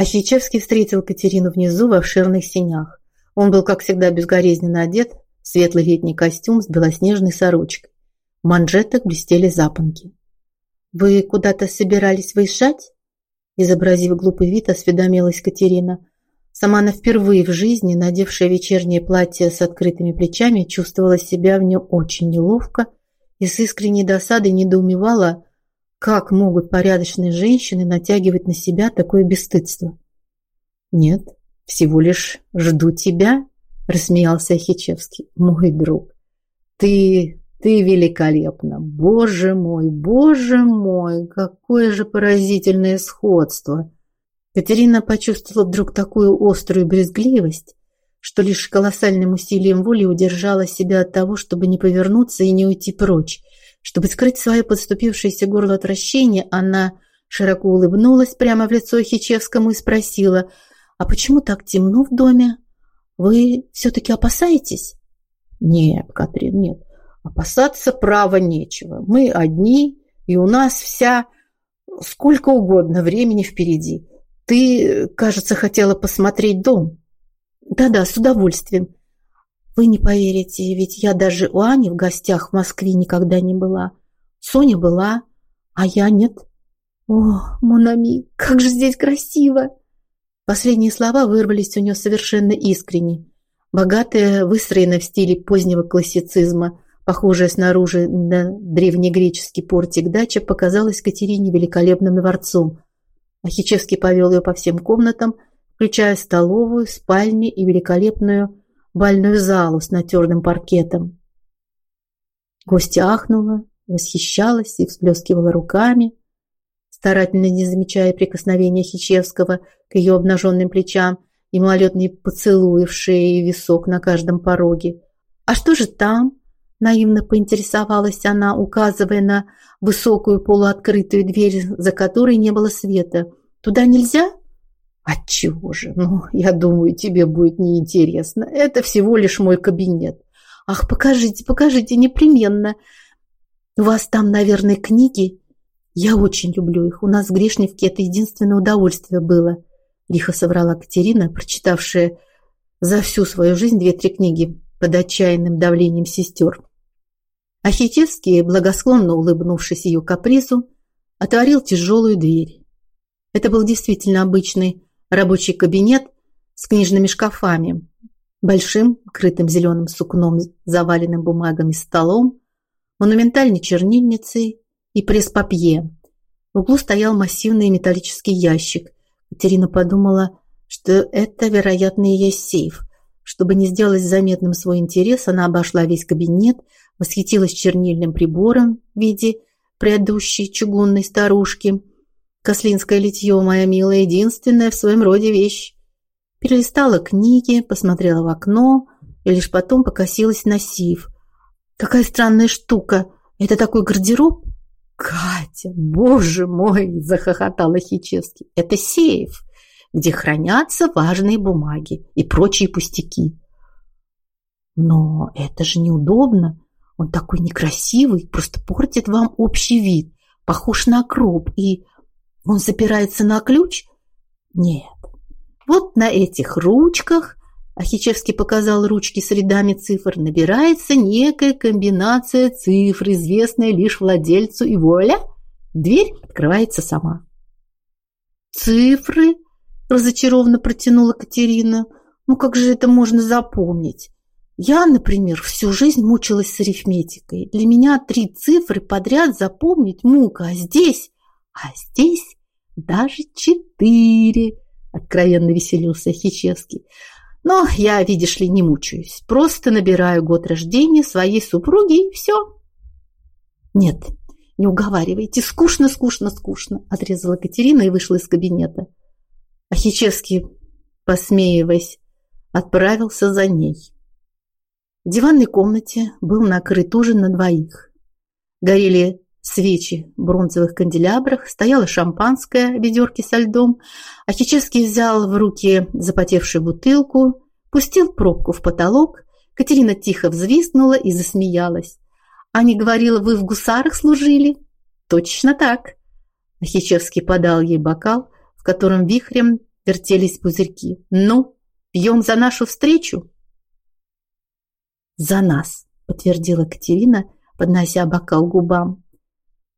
Ахичевский встретил Катерину внизу в обширных синях. Он был, как всегда, безгорезненно одет, светлый летний костюм с белоснежной сорочкой. В манжетах блестели запонки. «Вы куда-то собирались выезжать?» Изобразив глупый вид, осведомилась Катерина. Сама она впервые в жизни, надевшая вечернее платье с открытыми плечами, чувствовала себя в нем очень неловко и с искренней досадой недоумевала, как могут порядочные женщины натягивать на себя такое бесстыдство? Нет, всего лишь жду тебя, рассмеялся Хичевский. Мой друг, ты, ты великолепна. Боже мой, боже мой, какое же поразительное сходство. Катерина почувствовала вдруг такую острую брезгливость, что лишь колоссальным усилием воли удержала себя от того, чтобы не повернуться и не уйти прочь. Чтобы скрыть свое подступившееся горло отвращения, она широко улыбнулась прямо в лицо Хичевскому и спросила, «А почему так темно в доме? Вы все-таки опасаетесь?» «Нет, Катрин, нет. Опасаться права нечего. Мы одни, и у нас вся... Сколько угодно времени впереди. Ты, кажется, хотела посмотреть дом». «Да-да, с удовольствием. Вы не поверите, ведь я даже у Ани в гостях в Москве никогда не была. Соня была, а я нет. О, Монами, как же здесь красиво! Последние слова вырвались у нее совершенно искренне. Богатая, выстроенная в стиле позднего классицизма, похожая снаружи на древнегреческий портик дача, показалась Катерине великолепным дворцом. Ахичевский повел ее по всем комнатам, включая столовую, спальню и великолепную бальную залу с натерным паркетом. Гостья ахнула, восхищалась и всплескивала руками, старательно не замечая прикосновения Хичевского к ее обнаженным плечам и малолетные поцелуи в шее и висок на каждом пороге. «А что же там?» – наивно поинтересовалась она, указывая на высокую полуоткрытую дверь, за которой не было света. «Туда нельзя?» Отчего же? Ну, я думаю, тебе будет неинтересно. Это всего лишь мой кабинет. Ах, покажите, покажите непременно. У вас там, наверное, книги? Я очень люблю их. У нас в Грешневке это единственное удовольствие было. Лихо соврала Катерина, прочитавшая за всю свою жизнь две-три книги под отчаянным давлением сестер. Ахитевский, благосклонно улыбнувшись ее капризу, отворил тяжелую дверь. Это был действительно обычный рабочий кабинет с книжными шкафами, большим, крытым зеленым сукном, заваленным бумагами столом, монументальной чернильницей и пресс-папье. В углу стоял массивный металлический ящик. Катерина подумала, что это, вероятно, и есть сейф. Чтобы не сделать заметным свой интерес, она обошла весь кабинет, восхитилась чернильным прибором в виде предыдущей чугунной старушки – Кослинское литье, моя милая, единственная в своем роде вещь. Перелистала книги, посмотрела в окно и лишь потом покосилась на сив. Какая странная штука. Это такой гардероб? Катя, боже мой, захохотала Хичевский. Это сейф, где хранятся важные бумаги и прочие пустяки. Но это же неудобно. Он такой некрасивый, просто портит вам общий вид. Похож на гроб и он запирается на ключ? Нет. Вот на этих ручках, Ахичевский показал ручки с рядами цифр, набирается некая комбинация цифр, известная лишь владельцу, и воля, дверь открывается сама. «Цифры?» – разочарованно протянула Катерина. «Ну как же это можно запомнить? Я, например, всю жизнь мучилась с арифметикой. Для меня три цифры подряд запомнить мука, а здесь а здесь даже четыре, откровенно веселился Хичевский. Но я, видишь ли, не мучаюсь. Просто набираю год рождения своей супруги и все. Нет, не уговаривайте. Скучно, скучно, скучно, отрезала Катерина и вышла из кабинета. А Хичевский, посмеиваясь, отправился за ней. В диванной комнате был накрыт ужин на двоих. Горели свечи в бронзовых канделябрах, стояло шампанское в ведерке со льдом, а взял в руки запотевшую бутылку, пустил пробку в потолок, Катерина тихо взвизгнула и засмеялась. «Аня говорила, вы в гусарах служили?» «Точно так!» Хичевский подал ей бокал, в котором вихрем вертелись пузырьки. «Ну, пьем за нашу встречу?» «За нас», — подтвердила Катерина, поднося бокал губам.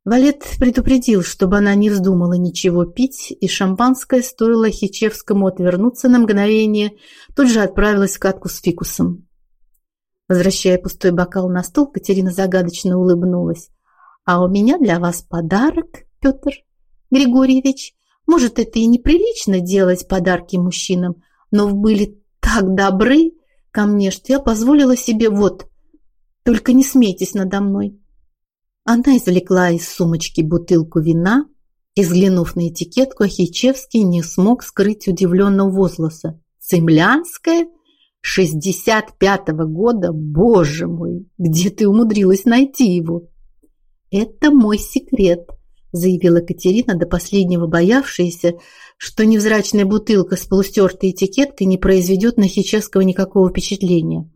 Валет предупредил, чтобы она не вздумала ничего пить, и шампанское стоило Хичевскому отвернуться на мгновение, тут же отправилась в катку с фикусом. Возвращая пустой бокал на стол, Катерина загадочно улыбнулась. «А у меня для вас подарок, Петр Григорьевич. Может, это и неприлично делать подарки мужчинам, но вы были так добры ко мне, что я позволила себе вот. Только не смейтесь надо мной». Она извлекла из сумочки бутылку вина и, взглянув на этикетку, Ахичевский не смог скрыть удивленного возгласа. «Цемлянская? 65-го года? Боже мой! Где ты умудрилась найти его?» «Это мой секрет», – заявила Катерина, до последнего боявшаяся, что невзрачная бутылка с полустертой этикеткой не произведет на Хичевского никакого впечатления.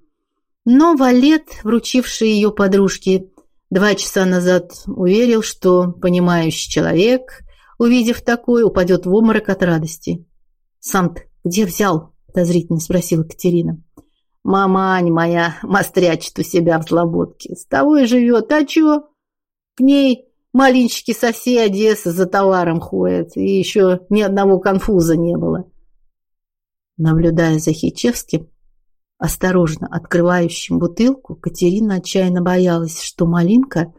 Но Валет, вручивший ее подружке Два часа назад уверил, что понимающий человек, увидев такое, упадет в обморок от радости. «Сам где взял?» – подозрительно спросила Катерина. «Мамань моя мострячит у себя в Слободке. С того и живет. А чё? К ней маленщики со всей Одессы за товаром ходят. И еще ни одного конфуза не было». Наблюдая за Хичевским, осторожно открывающим бутылку, Катерина отчаянно боялась, что малинка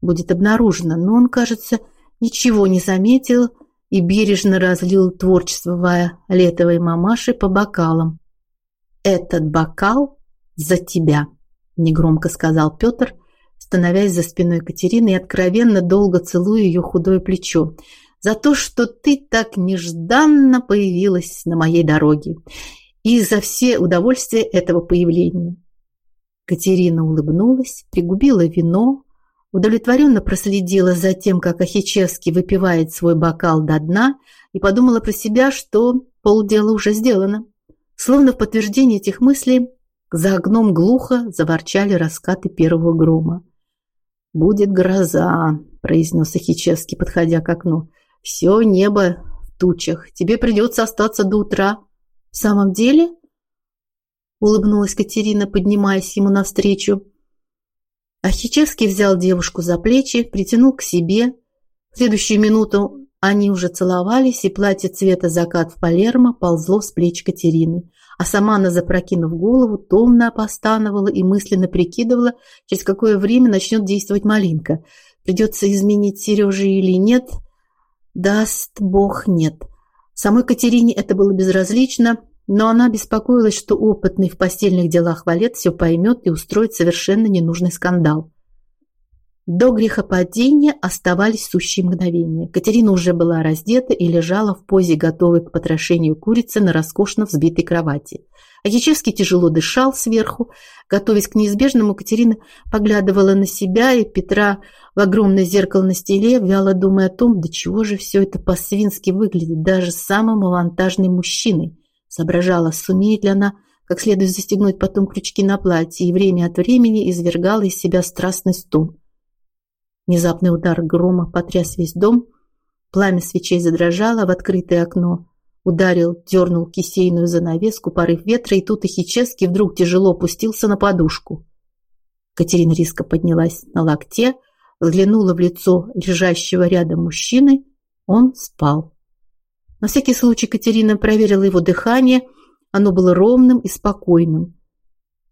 будет обнаружена, но он, кажется, ничего не заметил и бережно разлил творчество летовой мамаши по бокалам. «Этот бокал за тебя», – негромко сказал Петр, становясь за спиной Катерины и откровенно долго целуя ее худое плечо, «за то, что ты так нежданно появилась на моей дороге и за все удовольствия этого появления. Катерина улыбнулась, пригубила вино, удовлетворенно проследила за тем, как Ахичевский выпивает свой бокал до дна и подумала про себя, что полдела уже сделано. Словно в подтверждение этих мыслей за окном глухо заворчали раскаты первого грома. «Будет гроза», – произнес Ахичевский, подходя к окну. «Все небо в тучах. Тебе придется остаться до утра». «В самом деле?» Улыбнулась Катерина, поднимаясь ему навстречу. Ахичевский взял девушку за плечи, притянул к себе. В следующую минуту они уже целовались, и платье цвета закат в Палермо ползло с плеч Катерины. А сама она, запрокинув голову, томно постановала и мысленно прикидывала, через какое время начнет действовать малинка. Придется изменить Сереже или нет? Даст Бог нет. Самой Катерине это было безразлично, но она беспокоилась, что опытный в постельных делах валет все поймет и устроит совершенно ненужный скандал. До грехопадения оставались сущие мгновения. Катерина уже была раздета и лежала в позе, готовой к потрошению курицы на роскошно взбитой кровати. Акичевский тяжело дышал сверху. Готовясь к неизбежному, Катерина поглядывала на себя и Петра в огромное зеркало на стеле, вяло думая о том, до чего же все это по-свински выглядит даже самым авантажным мужчиной. Соображала, сумеет ли она как следует застегнуть потом крючки на платье, и время от времени извергала из себя страстный стон. Внезапный удар грома потряс весь дом, пламя свечей задрожало в открытое окно, ударил, дернул кисейную занавеску, порыв ветра, и тут Ихичевский вдруг тяжело опустился на подушку. Катерина резко поднялась на локте, взглянула в лицо лежащего рядом мужчины. Он спал. На всякий случай Катерина проверила его дыхание. Оно было ровным и спокойным.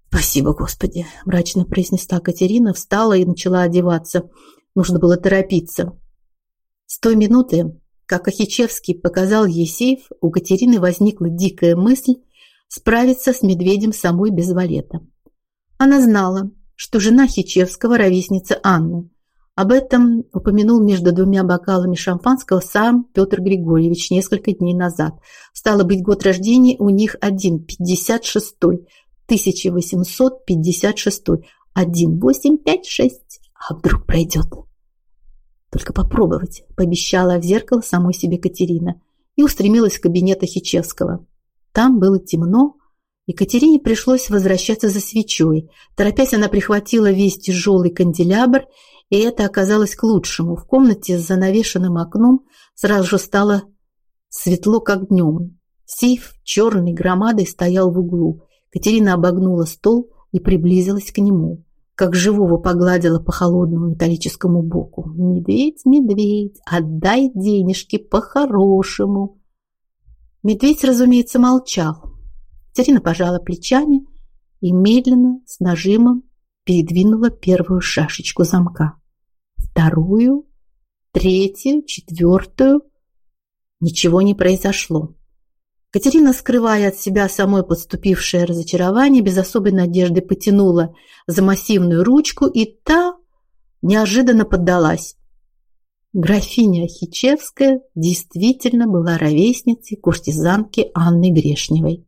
«Спасибо, Господи!» – мрачно произнесла Катерина, встала и начала одеваться. Нужно было торопиться. С той минуты, как Ахичевский показал ей сейф, у Катерины возникла дикая мысль справиться с медведем самой без валета. Она знала, что жена Хичевского – ровесница Анны. Об этом упомянул между двумя бокалами шампанского сам Петр Григорьевич несколько дней назад. Стало быть, год рождения у них один, 56-й, 1856-й, 1856, а вдруг пройдет. Только попробовать, пообещала в зеркало самой себе Катерина и устремилась в кабинет Ахичевского. Там было темно, и Катерине пришлось возвращаться за свечой. Торопясь, она прихватила весь тяжелый канделябр, и это оказалось к лучшему. В комнате с занавешенным окном сразу же стало светло, как днем. Сейф черной громадой стоял в углу. Катерина обогнула стол и приблизилась к нему. Как живого погладила по холодному металлическому боку. «Медведь, медведь, отдай денежки по-хорошему!» Медведь, разумеется, молчал. Катерина пожала плечами и медленно, с нажимом, передвинула первую шашечку замка. Вторую, третью, четвертую. Ничего не произошло. Катерина, скрывая от себя самой подступившее разочарование, без особой надежды потянула за массивную ручку, и та неожиданно поддалась. Графиня Хичевская действительно была ровесницей куртизанки Анны Грешневой.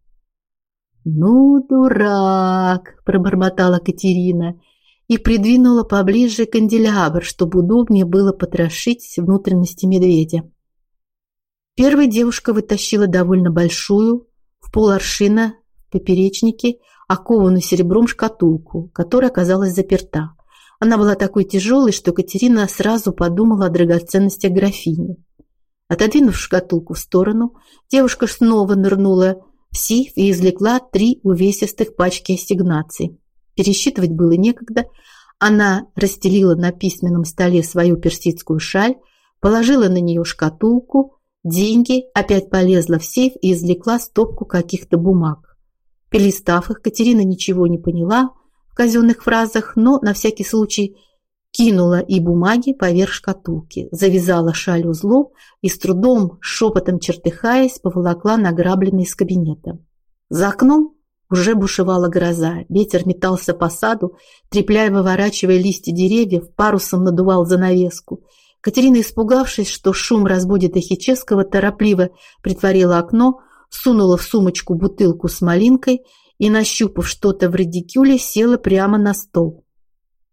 «Ну, дурак!» – пробормотала Катерина и придвинула поближе канделябр, чтобы удобнее было потрошить внутренности медведя. Первой девушка вытащила довольно большую, в поларшина, в поперечнике, окованную серебром шкатулку, которая оказалась заперта. Она была такой тяжелой, что Катерина сразу подумала о драгоценностях графини. Отодвинув шкатулку в сторону, девушка снова нырнула в сейф и извлекла три увесистых пачки ассигнаций. Пересчитывать было некогда. Она расстелила на письменном столе свою персидскую шаль, положила на нее шкатулку, деньги, опять полезла в сейф и извлекла стопку каких-то бумаг. Перелистав их, Катерина ничего не поняла в казенных фразах, но на всякий случай кинула и бумаги поверх шкатулки, завязала шаль узлом и с трудом, шепотом чертыхаясь, поволокла награбленный из кабинета. За окном уже бушевала гроза, ветер метался по саду, трепляя выворачивая листья деревьев, парусом надувал занавеску. Катерина, испугавшись, что шум разбудит Ахичевского, торопливо притворила окно, сунула в сумочку бутылку с малинкой и, нащупав что-то в редикюле, села прямо на стол.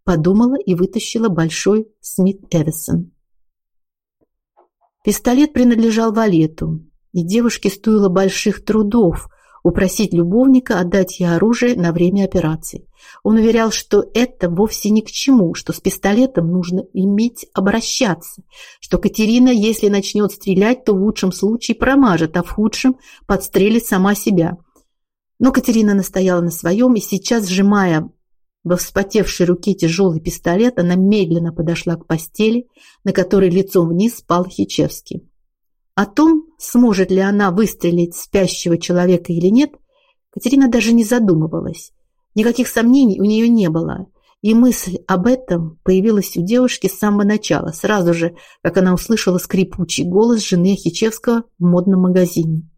Подумала и вытащила большой Смит Эвисон. Пистолет принадлежал Валету, и девушке стоило больших трудов упросить любовника отдать ей оружие на время операции. Он уверял, что это вовсе ни к чему, что с пистолетом нужно иметь обращаться, что Катерина, если начнет стрелять, то в лучшем случае промажет, а в худшем подстрелит сама себя. Но Катерина настояла на своем, и сейчас, сжимая во вспотевшей руке тяжелый пистолет, она медленно подошла к постели, на которой лицом вниз спал Хичевский. О том, сможет ли она выстрелить спящего человека или нет, Катерина даже не задумывалась. Никаких сомнений у нее не было. И мысль об этом появилась у девушки с самого начала, сразу же, как она услышала скрипучий голос жены Хичевского в модном магазине.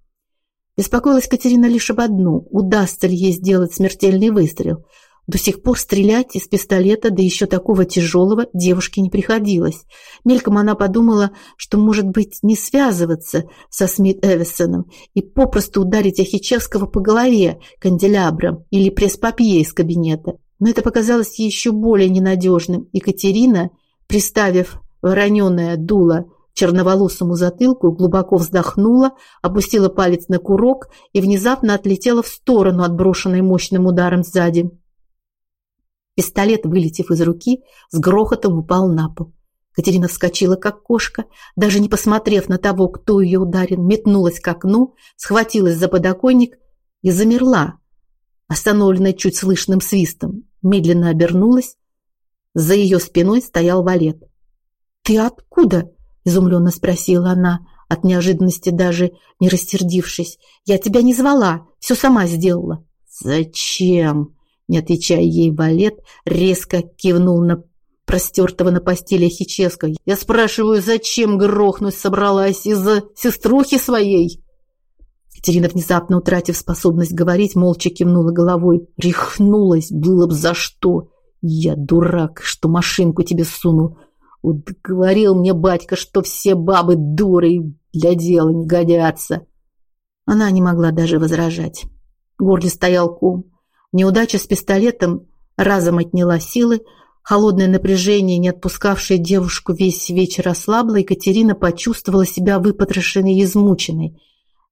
Беспокоилась Катерина лишь об одном – удастся ли ей сделать смертельный выстрел – до сих пор стрелять из пистолета, да еще такого тяжелого, девушке не приходилось. Мельком она подумала, что, может быть, не связываться со Смит Эвисоном и попросту ударить Ахичевского по голове канделябром или пресс-папье из кабинета. Но это показалось еще более ненадежным. Екатерина, приставив вороненое дуло черноволосому затылку, глубоко вздохнула, опустила палец на курок и внезапно отлетела в сторону, отброшенной мощным ударом сзади. Пистолет, вылетев из руки, с грохотом упал на пол. Катерина вскочила, как кошка, даже не посмотрев на того, кто ее ударил, метнулась к окну, схватилась за подоконник и замерла, остановленная чуть слышным свистом, медленно обернулась. За ее спиной стоял валет. «Ты откуда?» – изумленно спросила она, от неожиданности даже не рассердившись. «Я тебя не звала, все сама сделала». «Зачем?» Не отвечая ей, Валет резко кивнул на простертого на постели Хичевского. «Я спрашиваю, зачем грохнуть собралась? Из-за сеструхи своей?» Катерина, внезапно утратив способность говорить, молча кивнула головой. Рехнулась, было б за что. Я дурак, что машинку тебе сунул. Вот говорил мне батька, что все бабы дуры и для дела не годятся. Она не могла даже возражать. В горле стоял ком. Неудача с пистолетом разом отняла силы, холодное напряжение, не отпускавшее девушку весь вечер, ослабло, и Катерина почувствовала себя выпотрошенной и измученной.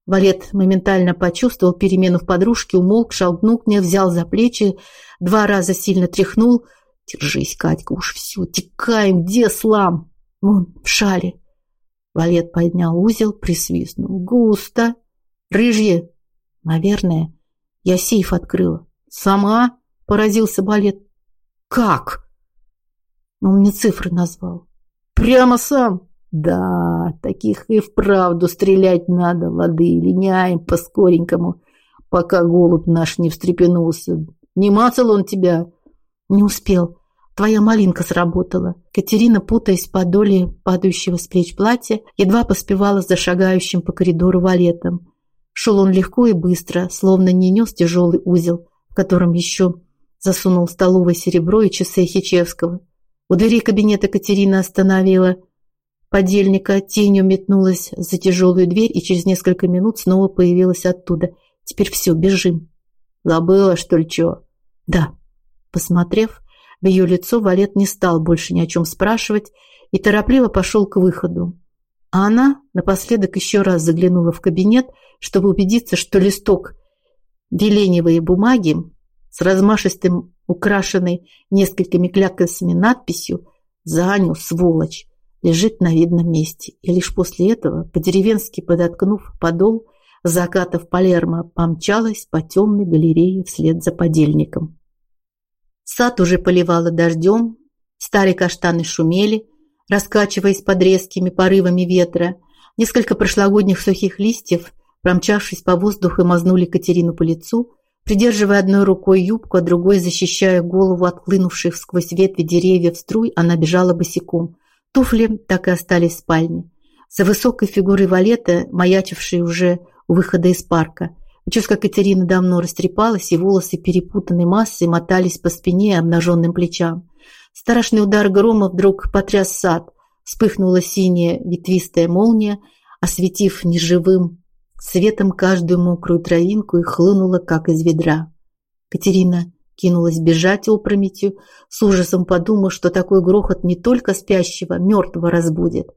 Валет моментально почувствовал перемену в подружке, умолк, шагнул к ней, взял за плечи, два раза сильно тряхнул. «Держись, Катька, уж все, текаем, где слам?» «Вон, в шале». Валет поднял узел, присвистнул. «Густо!» Рыжье? Наверное. Я сейф открыла. Сама? Поразился балет. Как? Он мне цифры назвал. Прямо сам? Да, таких и вправду стрелять надо, лады, линяем по-скоренькому, пока голубь наш не встрепенулся. Не мацал он тебя? Не успел. Твоя малинка сработала. Катерина, путаясь в подоле падающего с плеч платья, едва поспевала за шагающим по коридору валетом. Шел он легко и быстро, словно не нес тяжелый узел, в котором еще засунул столовое серебро и часы Хичевского. У двери кабинета Катерина остановила подельника, тенью метнулась за тяжелую дверь и через несколько минут снова появилась оттуда. Теперь все, бежим. Забыла, что ли, чё? Да. Посмотрев, в ее лицо Валет не стал больше ни о чем спрашивать и торопливо пошел к выходу. А она напоследок еще раз заглянула в кабинет, чтобы убедиться, что листок веленевой бумаги с размашистым, украшенной несколькими клякосами надписью «Занял, сволочь!» лежит на видном месте. И лишь после этого, по-деревенски подоткнув подол, закатов Палермо помчалась по темной галерее вслед за подельником. Сад уже поливало дождем, старые каштаны шумели, раскачиваясь под резкими порывами ветра. Несколько прошлогодних сухих листьев, промчавшись по воздуху, мазнули Катерину по лицу, придерживая одной рукой юбку, а другой защищая голову от хлынувших сквозь ветви деревьев струй, она бежала босиком. Туфли так и остались в спальне. За высокой фигурой Валета, маячившей уже у выхода из парка – Прическа Катерины давно растрепалась, и волосы перепутанной массой мотались по спине и обнаженным плечам. Страшный удар грома вдруг потряс сад. Вспыхнула синяя ветвистая молния, осветив неживым светом каждую мокрую травинку и хлынула, как из ведра. Катерина кинулась бежать опрометью, с ужасом подумав, что такой грохот не только спящего, мертвого разбудит.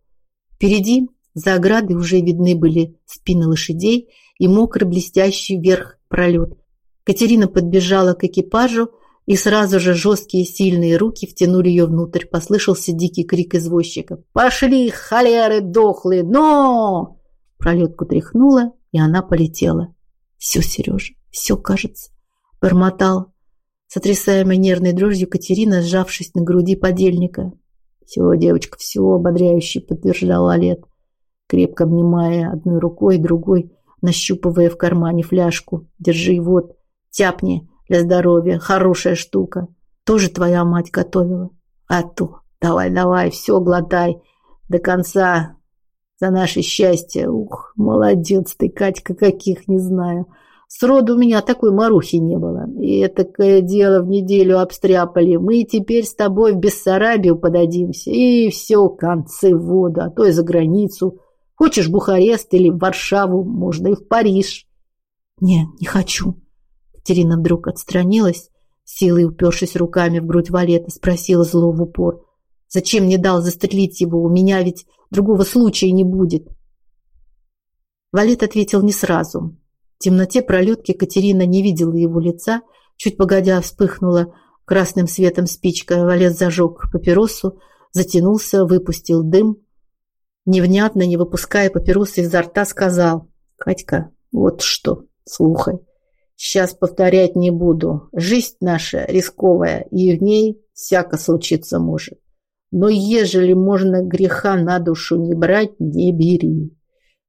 Впереди, за оградой, уже видны были спины лошадей, и мокрый блестящий вверх пролет. Катерина подбежала к экипажу, и сразу же жесткие сильные руки втянули ее внутрь. Послышался дикий крик извозчика. «Пошли, холеры дохлые! Но!» Пролетку тряхнула, и она полетела. «Все, Сережа, все, кажется», – бормотал, сотрясаемой нервной дрожью Катерина, сжавшись на груди подельника. «Все, девочка, все», – ободряюще подтверждал Олет, крепко обнимая одной рукой, другой – нащупывая в кармане фляжку. «Держи, вот, тяпни для здоровья, хорошая штука. Тоже твоя мать готовила. А то, давай-давай, все глотай до конца за наше счастье. Ух, молодец ты, Катька, каких не знаю. Сроду у меня такой марухи не было. И это дело в неделю обстряпали. Мы теперь с тобой в Бессарабию подадимся. И все, концы в воду, а то и за границу. Хочешь Бухарест или в Варшаву, можно и в Париж. Не, не хочу. Катерина вдруг отстранилась, силой упершись руками в грудь Валета, спросила зло в упор. Зачем мне дал застрелить его? У меня ведь другого случая не будет. Валет ответил не сразу. В темноте пролетки Катерина не видела его лица. Чуть погодя вспыхнула красным светом спичка. Валет зажег папиросу, затянулся, выпустил дым невнятно, не выпуская папиросы изо рта, сказал. «Катька, вот что, слухай. Сейчас повторять не буду. Жизнь наша рисковая, и в ней всяко случиться может. Но ежели можно греха на душу не брать, не бери.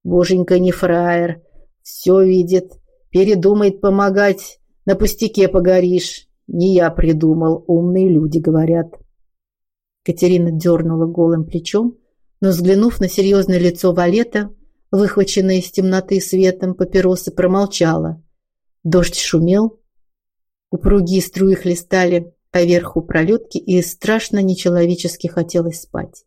Боженька не фраер, все видит, передумает помогать, на пустяке погоришь. Не я придумал, умные люди говорят. Катерина дернула голым плечом, но, взглянув на серьезное лицо Валета, выхваченное из темноты светом папиросы, промолчала. Дождь шумел, упругие струи хлестали поверху пролетки, и страшно нечеловечески хотелось спать.